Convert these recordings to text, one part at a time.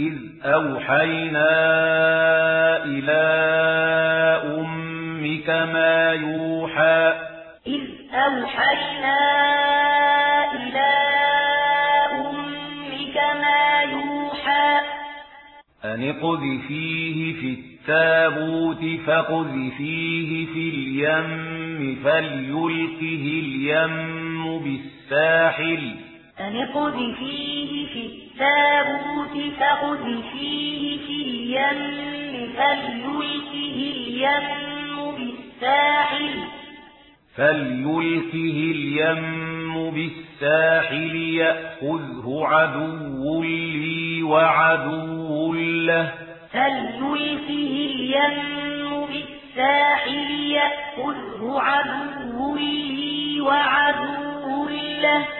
إذ أوحينا إلى أمك ما يوحى إذ أوحينا إلى أمك ما يوحى أن اقذفيه في التابوت فاقذفيه في اليم فليلقه اليم بالساحل أن في التابوت فقذفيه في اليم فليلقه اليم بالساحل. فليلقه اليم بالساحل يأخذه عدو لي وعدو له. فليلقه اليم بالساحل يأخذه عدو لي وعدو له.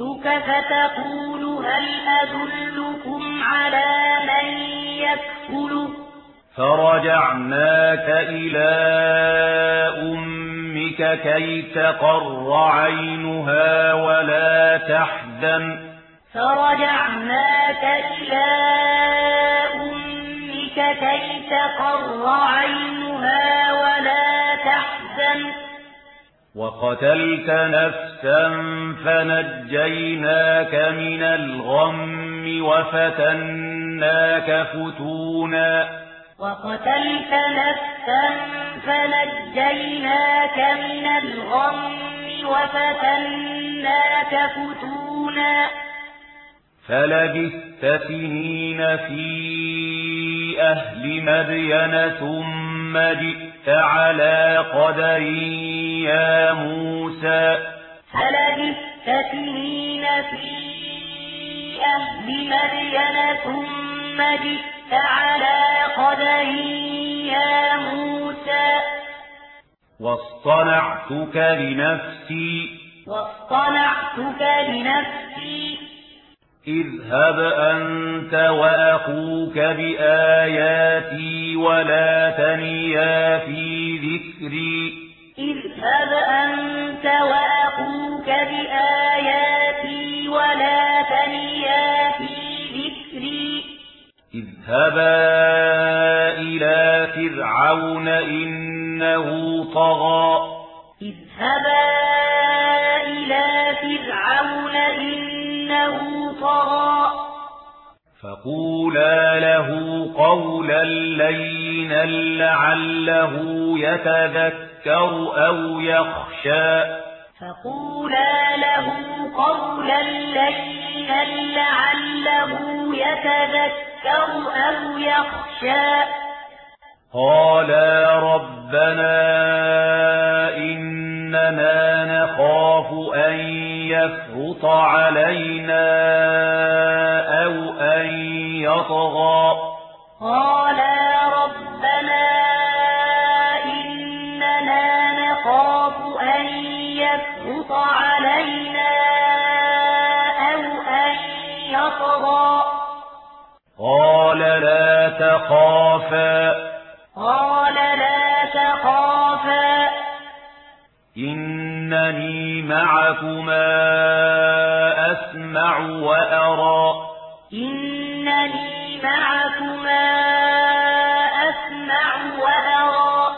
يمسك فتقول هل أدلكم على من يكفله؟ فرجعناك إلى أمك كي تقر عينها ولا تحزن. فرجعناك إلى أمك كي تقر عينها ولا تحزن. وقتلت نفسا فنجيناك من الغم وفتناك فتونا. وقتلت نفسا فنجيناك من الغم وفتناك فتونا. فلبثت سنين في أهل مدين ثم جئت على قدر يا موسى. فلبثت سنين في أهل مريم ثم جئت على قدر يا موسى. واصطنعتك لنفسي. واصطنعتك لنفسي. اذهب أنت وأخوك بآياتي ولا تنيا في ذكري. اذهب أنت وأخوك بآياتي ولا تنيا في ذكري. اذهبا إلى فرعون إنه طغى. اذهبا إلى فرعون إنه طغى ميسرا فقولا له قولا لينا لعله يتذكر أو يخشى فقولا له قولا لينا لعله يتذكر أو يخشى قالا ربنا إننا نخاف أن يفرط علينا أو أن يطغى قالا ربنا إننا نخاف أن يفرط علينا أو أن يطغى قال لا تخافا قال لا تخافا إن إنني معكما أسمع وأرى. إنني معكما أسمع وأرى.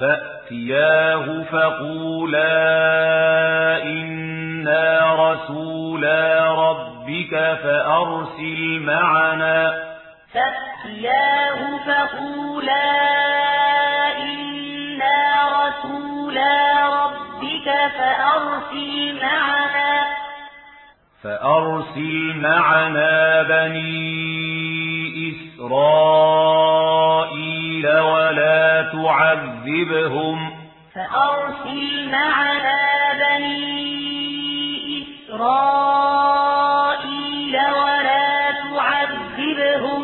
فأتياه فقولا إنا رسولا ربك فأرسل معنا. فأتياه فقولا فأرسل معنا بني إسرائيل ولا تعذبهم. فأرسل معنا بني إسرائيل ولا تعذبهم.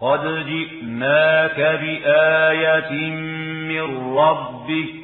قد جئناك بآية من ربك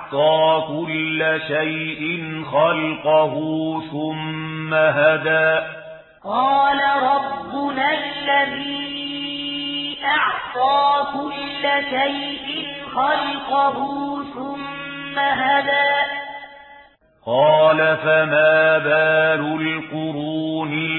أَحْصَى كل شيء خلقه ثم هدى قال ربنا الذي أَحْصَى كل شيء خلقه ثم هدى قال فما بال القرون